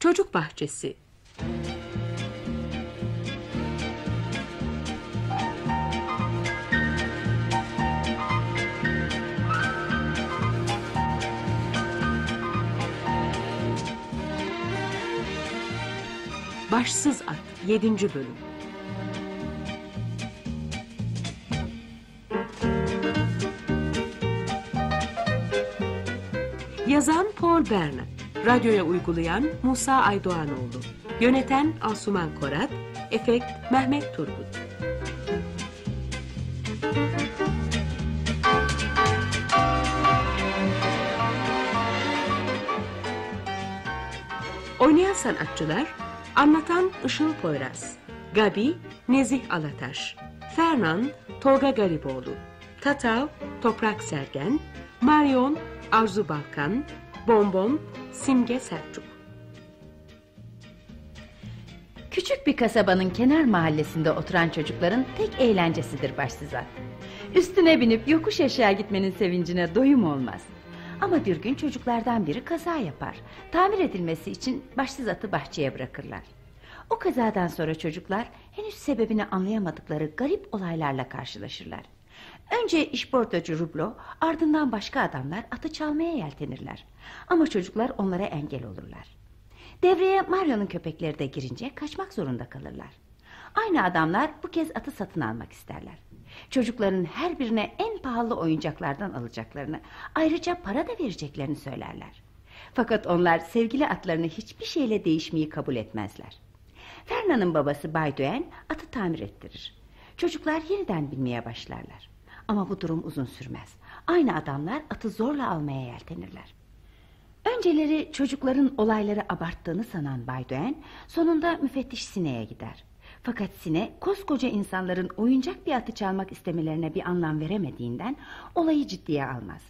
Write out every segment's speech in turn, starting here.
Çocuk Bahçesi Başsız At 7. Bölüm Yazan Paul Bernard Radyoya uygulayan Musa Aydoğanoğlu. Yöneten Asuman Korat. Efekt Mehmet Turgut. Oynayan sanatçılar Anlatan Işıl Poyraz Gabi Nezih Alataş Fernan Tolga Gariboğlu Tatav Toprak Sergen Marion Arzu Balkan Bonbon Simge Selçuk Küçük bir kasabanın kenar mahallesinde oturan çocukların tek eğlencesidir başsızat. Üstüne binip yokuş aşağı gitmenin sevincine doyum olmaz. Ama bir gün çocuklardan biri kaza yapar. Tamir edilmesi için başsız atı bahçeye bırakırlar. O kazadan sonra çocuklar henüz sebebini anlayamadıkları garip olaylarla karşılaşırlar. Önce işportacı Rublo, ardından başka adamlar atı çalmaya yeltenirler. Ama çocuklar onlara engel olurlar. Devreye Mario'nun köpekleri de girince kaçmak zorunda kalırlar. Aynı adamlar bu kez atı satın almak isterler. Çocukların her birine en pahalı oyuncaklardan alacaklarını, ayrıca para da vereceklerini söylerler. Fakat onlar sevgili atlarını hiçbir şeyle değişmeyi kabul etmezler. Ferna'nın babası Bay Duen atı tamir ettirir. Çocuklar yeniden binmeye başlarlar. Ama bu durum uzun sürmez. Aynı adamlar atı zorla almaya yeltenirler. Önceleri çocukların olayları abarttığını sanan Bay Duen sonunda müfettiş Sine'ye gider. Fakat Sine koskoca insanların oyuncak bir atı çalmak istemelerine bir anlam veremediğinden olayı ciddiye almaz.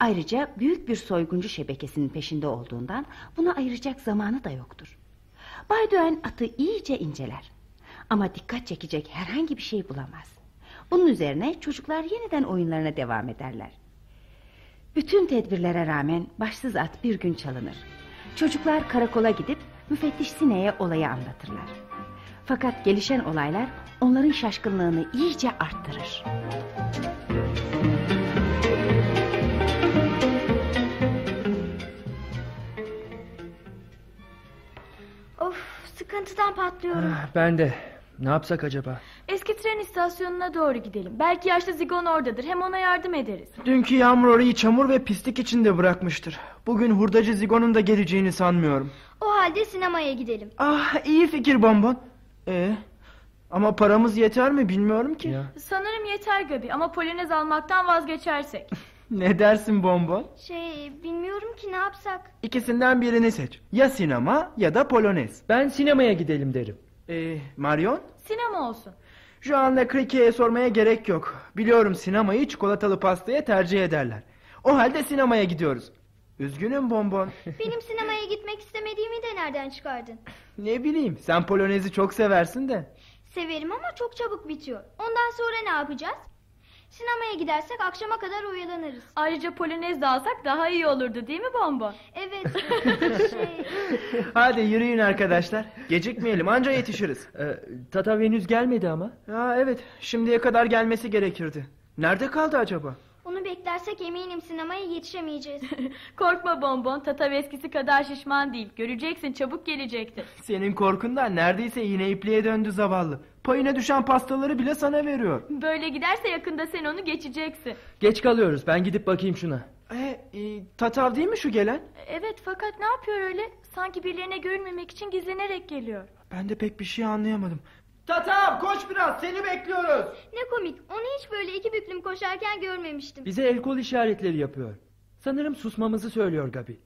Ayrıca büyük bir soyguncu şebekesinin peşinde olduğundan buna ayıracak zamanı da yoktur. Bay Duen atı iyice inceler. Ama dikkat çekecek herhangi bir şey bulamaz. Bunun üzerine çocuklar yeniden oyunlarına devam ederler. Bütün tedbirlere rağmen başsız at bir gün çalınır. Çocuklar karakola gidip müfettiş Sine'ye olayı anlatırlar. Fakat gelişen olaylar onların şaşkınlığını iyice arttırır. Of sıkıntıdan patlıyorum. Ah, Ben de. Ne yapsak acaba? Eski tren istasyonuna doğru gidelim. Belki yaşlı Zigon oradadır. Hem ona yardım ederiz. Dünkü yağmur orayı çamur ve pislik içinde bırakmıştır. Bugün hurdacı Zigon'un da geleceğini sanmıyorum. O halde sinemaya gidelim. Ah iyi fikir bonbon. Ee, ama paramız yeter mi bilmiyorum ki. Sanırım yeter Gabi ama polonez almaktan vazgeçersek. Ne dersin bonbon? Şey bilmiyorum ki ne yapsak. İkisinden birini seç. Ya sinema ya da polonez. Ben sinemaya gidelim derim. Ee, Marion? Sinema olsun. Şu anda Krike'ye sormaya gerek yok. Biliyorum sinemayı çikolatalı pastaya tercih ederler. O halde sinemaya gidiyoruz. Üzgünüm bonbon. Benim sinemaya gitmek istemediğimi de nereden çıkardın? ne bileyim sen polonezi çok seversin de. Severim ama çok çabuk bitiyor. Ondan sonra ne yapacağız? Sinemaya gidersek akşama kadar oyalanırız. Ayrıca polonez de alsak daha iyi olurdu değil mi Bonbon? Evet. şey, Hadi yürüyün arkadaşlar. Gecikmeyelim anca yetişiriz. Ee, Tata henüz gelmedi ama. Ya evet şimdiye kadar gelmesi gerekirdi. Nerede kaldı acaba? onu beklersek eminim sinemaya yetişemeyeceğiz. Korkma Bonbon. Tata eskisi kadar şişman değil. Göreceksin çabuk gelecektir. Senin korkundan neredeyse yine ipliğe döndü zavallı. Payına düşen pastaları bile sana veriyor. Böyle giderse yakında sen onu geçeceksin. Geç kalıyoruz. Ben gidip bakayım şuna. E, e, Tatav değil mi şu gelen? Evet fakat ne yapıyor öyle? Sanki birilerine görünmemek için gizlenerek geliyor. Ben de pek bir şey anlayamadım. Tatav koş biraz seni bekliyoruz. ne komik. Onu hiç böyle iki büklüm koşarken görmemiştim. Bize el kol işaretleri yapıyor. Sanırım susmamızı söylüyor Gabi.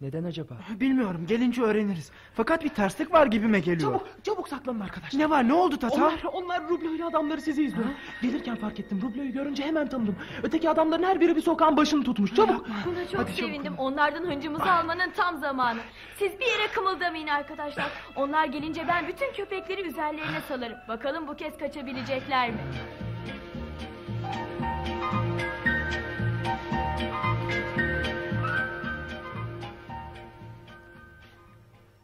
Neden acaba? Bilmiyorum gelince öğreniriz. Fakat bir terslik var gibime geliyor. Çabuk, çabuk saklanın arkadaşlar. Ne var ne oldu Tatav? Onlar, onlar Rublo ile adamları sizi izliyor. Gelirken fark ettim. Rublo'yu görünce hemen tanıdım. Öteki adamların her biri bir sokağın başını tutmuş. Çabuk. Buna çok sevindim. Onlardan hıncımızı almanın tam zamanı. Siz bir yere kımıldamayın arkadaşlar. Onlar gelince ben bütün köpekleri üzerlerine salarım. Bakalım bu kez kaçabilecekler mi?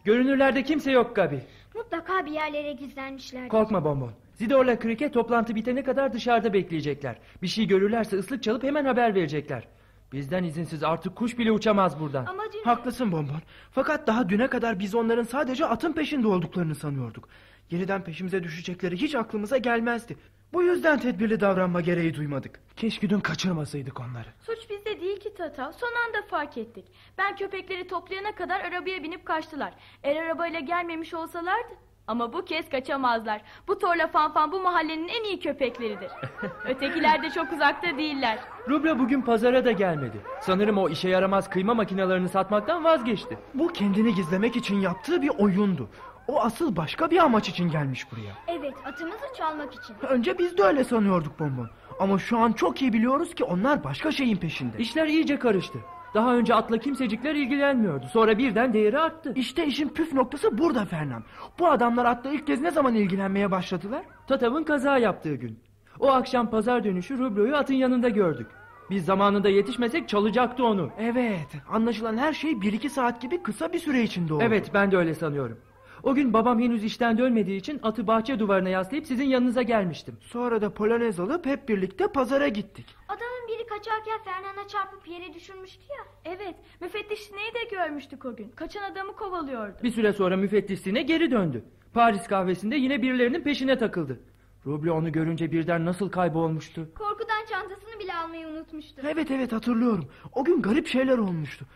Görünürlerde kimse yok Gabi. Mutlaka bir yerlere gizlenmişler. Korkma bonbon. Zidor'la Krike toplantı bitene kadar dışarıda bekleyecekler. Bir şey görürlerse ıslık çalıp hemen haber verecekler. Bizden izinsiz artık kuş bile uçamaz buradan. Ama dün... Haklısın Bonbon. Fakat daha düne kadar biz onların sadece atın peşinde olduklarını sanıyorduk. Yeniden peşimize düşecekleri hiç aklımıza gelmezdi. Bu yüzden tedbirli davranma gereği duymadık. Keşke dün kaçırmasaydık onları. Suç bizde değil ki Tata. Son anda fark ettik. Ben köpekleri toplayana kadar arabaya binip kaçtılar. Eğer arabayla gelmemiş olsalardı... Ama bu kez kaçamazlar. Bu Torla Fanfan bu mahallenin en iyi köpekleridir. Ötekiler de çok uzakta değiller. Rubra bugün pazara da gelmedi. Sanırım o işe yaramaz kıyma makinelerini satmaktan vazgeçti. Bu kendini gizlemek için yaptığı bir oyundu. O asıl başka bir amaç için gelmiş buraya. Evet atımızı çalmak için. Önce biz de öyle sanıyorduk Bonbon. Ama şu an çok iyi biliyoruz ki onlar başka şeyin peşinde. İşler iyice karıştı. Daha önce atla kimsecikler ilgilenmiyordu. Sonra birden değeri arttı. İşte işin püf noktası burada Fernand. Bu adamlar atla ilk kez ne zaman ilgilenmeye başladılar? Tatav'ın kaza yaptığı gün. O akşam pazar dönüşü Rublo'yu atın yanında gördük. Biz zamanında yetişmesek çalacaktı onu. Evet, anlaşılan her şey bir iki saat gibi kısa bir süre içinde oldu. Evet ben de öyle sanıyorum. O gün babam henüz işten dönmediği için atı bahçe duvarına yaslayıp sizin yanınıza gelmiştim. Sonra da polonez alıp hep birlikte pazara gittik. Adamın biri kaçarken Fernand'a çarpıp yere düşürmüştü ya. Evet, müfettiş Sine'yi de görmüştük o gün. Kaçan adamı kovalıyordu. Bir süre sonra müfettiş Sine geri döndü. Paris kahvesinde yine birilerinin peşine takıldı. Rublo onu görünce birden nasıl kaybolmuştu. Korkudan çantasını bile almayı unutmuştu. Evet evet hatırlıyorum. O gün garip şeyler olmuştu.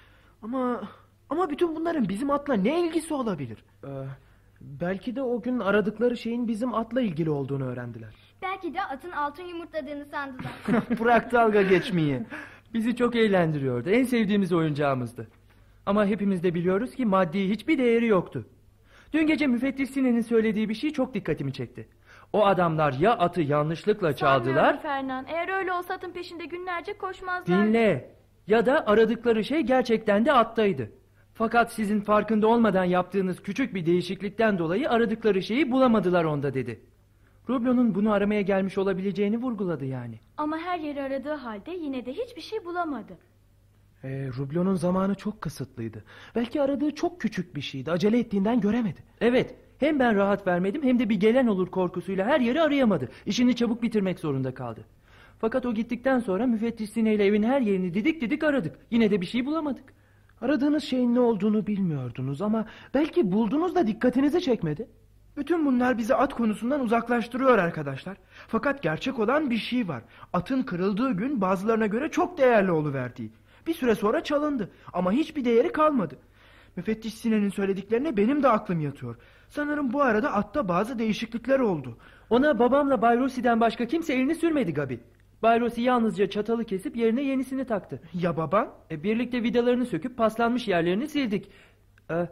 Ama ama bütün bunların bizim atla ne ilgisi olabilir? Ee, belki de o gün aradıkları şeyin bizim atla ilgili olduğunu öğrendiler. Belki de atın altın yumurtladığını sandılar. Bırak dalga geçmeyi. Bizi çok eğlendiriyordu. En sevdiğimiz oyuncağımızdı. Ama hepimiz de biliyoruz ki maddi hiçbir değeri yoktu. Dün gece müfettiş Sine'nin söylediği bir şey çok dikkatimi çekti. O adamlar ya atı yanlışlıkla çaldılar, Sanmıyorum Fernan. Eğer öyle olsa atın peşinde günlerce koşmazlar. dinle. Ya da aradıkları şey gerçekten de attaydı. Fakat sizin farkında olmadan yaptığınız küçük bir değişiklikten dolayı aradıkları şeyi bulamadılar onda dedi. Rublo'nun bunu aramaya gelmiş olabileceğini vurguladı yani. Ama her yeri aradığı halde yine de hiçbir şey bulamadı. Ee, Rublo'nun zamanı çok kısıtlıydı. Belki aradığı çok küçük bir şeydi. Acele ettiğinden göremedi. Evet, hem ben rahat vermedim hem de bir gelen olur korkusuyla her yeri arayamadı. İşini çabuk bitirmek zorunda kaldı. Fakat o gittikten sonra müfettiş Sine ile evin her yerini didik didik aradık. Yine de bir şey bulamadık. Aradığınız şeyin ne olduğunu bilmiyordunuz ama belki buldunuz da dikkatinizi çekmedi. Bütün bunlar bizi at konusundan uzaklaştırıyor arkadaşlar. Fakat gerçek olan bir şey var. Atın kırıldığı gün bazılarına göre çok değerli oluverdiği. Bir süre sonra çalındı ama hiçbir değeri kalmadı. Müfettiş Sine'nin söylediklerine benim de aklım yatıyor. Sanırım bu arada atta bazı değişiklikler oldu. Ona babamla Bay Rossi'den başka kimse elini sürmedi Gabi. Bay Rossi yalnızca çatalı kesip yerine yenisini taktı. Ya baban? E, birlikte vidalarını söküp paslanmış yerlerini sildik. E,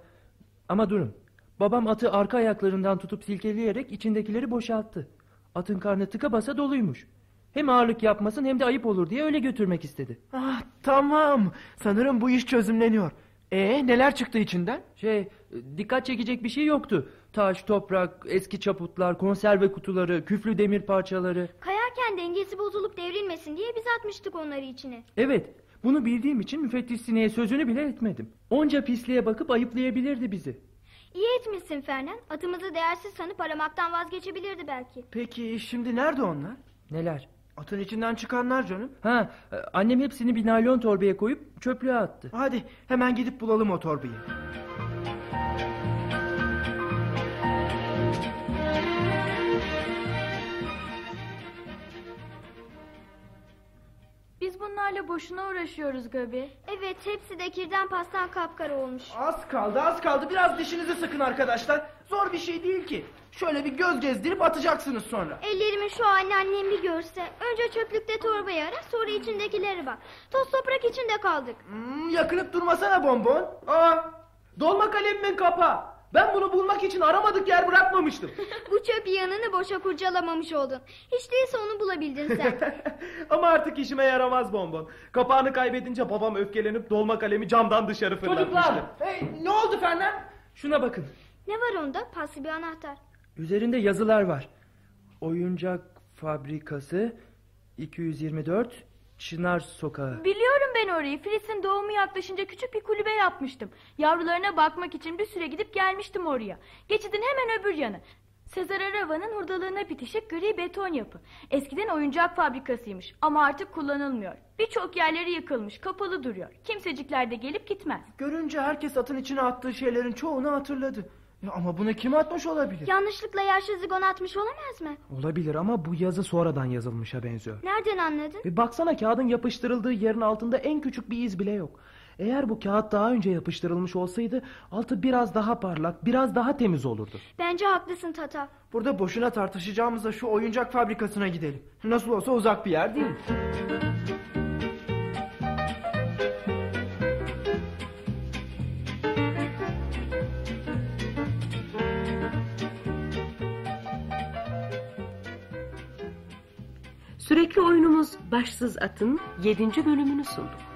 ama durun. Babam atı arka ayaklarından tutup silkeleyerek içindekileri boşalttı. Atın karnı tıka basa doluymuş. Hem ağırlık yapmasın hem de ayıp olur diye öyle götürmek istedi. Ah tamam. Sanırım bu iş çözümleniyor. E neler çıktı içinden? Şey, dikkat çekecek bir şey yoktu. Taş, toprak, eski çaputlar, konserve kutuları, küflü demir parçaları. Kayarken dengesi bozulup devrilmesin diye biz atmıştık onları içine. Evet, bunu bildiğim için müfettiş Sine'ye sözünü bile etmedim. Onca pisliğe bakıp ayıplayabilirdi bizi. İyi etmişsin Fernan. Atımızı değersiz sanıp aramaktan vazgeçebilirdi belki. Peki şimdi nerede onlar? Neler? Atın içinden çıkanlar canım. Ha, e, annem hepsini bir naylon torbaya koyup çöplüğe attı. Hadi hemen gidip bulalım o torbayı. Biz bunlarla boşuna uğraşıyoruz Gabi. Evet hepsi de kirden pastan kapkara olmuş. Az kaldı az kaldı biraz dişinizi sıkın arkadaşlar. Zor bir şey değil ki. Şöyle bir göz gezdirip atacaksınız sonra. Ellerimin şu halini annem bir görse. Önce çöplükte torbayı ara sonra içindekileri bak. Toz toprak içinde kaldık. Hmm, yakınıp durmasana bonbon. Aa, dolma kalemimin kapağı. Ben bunu bulmak için aramadık yer bırakmamıştım. Bu çöp yığınını boşa kurcalamamış oldun. Hiç değilse onu bulabildin sen. Ama artık işime yaramaz bonbon. Kapağını kaybedince babam öfkelenip dolma kalemi camdan dışarı fırlatmıştı. Çocuklar! Hey ne oldu Fernand? Şuna bakın. ne var onda? Paslı bir anahtar. Üzerinde yazılar var. Oyuncak fabrikası 224 Çınar Sokağı. Biliyorum ben orayı. Filiz'in doğumu yaklaşınca küçük bir kulübe yapmıştım. Yavrularına bakmak için bir süre gidip gelmiştim oraya. Geçidin hemen öbür yanı. Sezar Arava'nın hurdalığına bitişik gri beton yapı. Eskiden oyuncak fabrikasıymış ama artık kullanılmıyor. Birçok yerleri yıkılmış, kapalı duruyor. Kimsecikler de gelip gitmez. Görünce herkes atın içine attığı şeylerin çoğunu hatırladı. Ya ama bunu kim atmış olabilir? Yanlışlıkla yaşlı zigon atmış olamaz mı? Olabilir ama bu yazı sonradan yazılmışa benziyor. Nereden anladın? Bir baksana kağıdın yapıştırıldığı yerin altında en küçük bir iz bile yok. Eğer bu kağıt daha önce yapıştırılmış olsaydı altı biraz daha parlak, biraz daha temiz olurdu. Bence haklısın Tata. Burada boşuna tartışacağımıza şu oyuncak fabrikasına gidelim. Nasıl olsa uzak bir yer değil. Oyunumuz Başsız At'ın 7. bölümünü sunduk.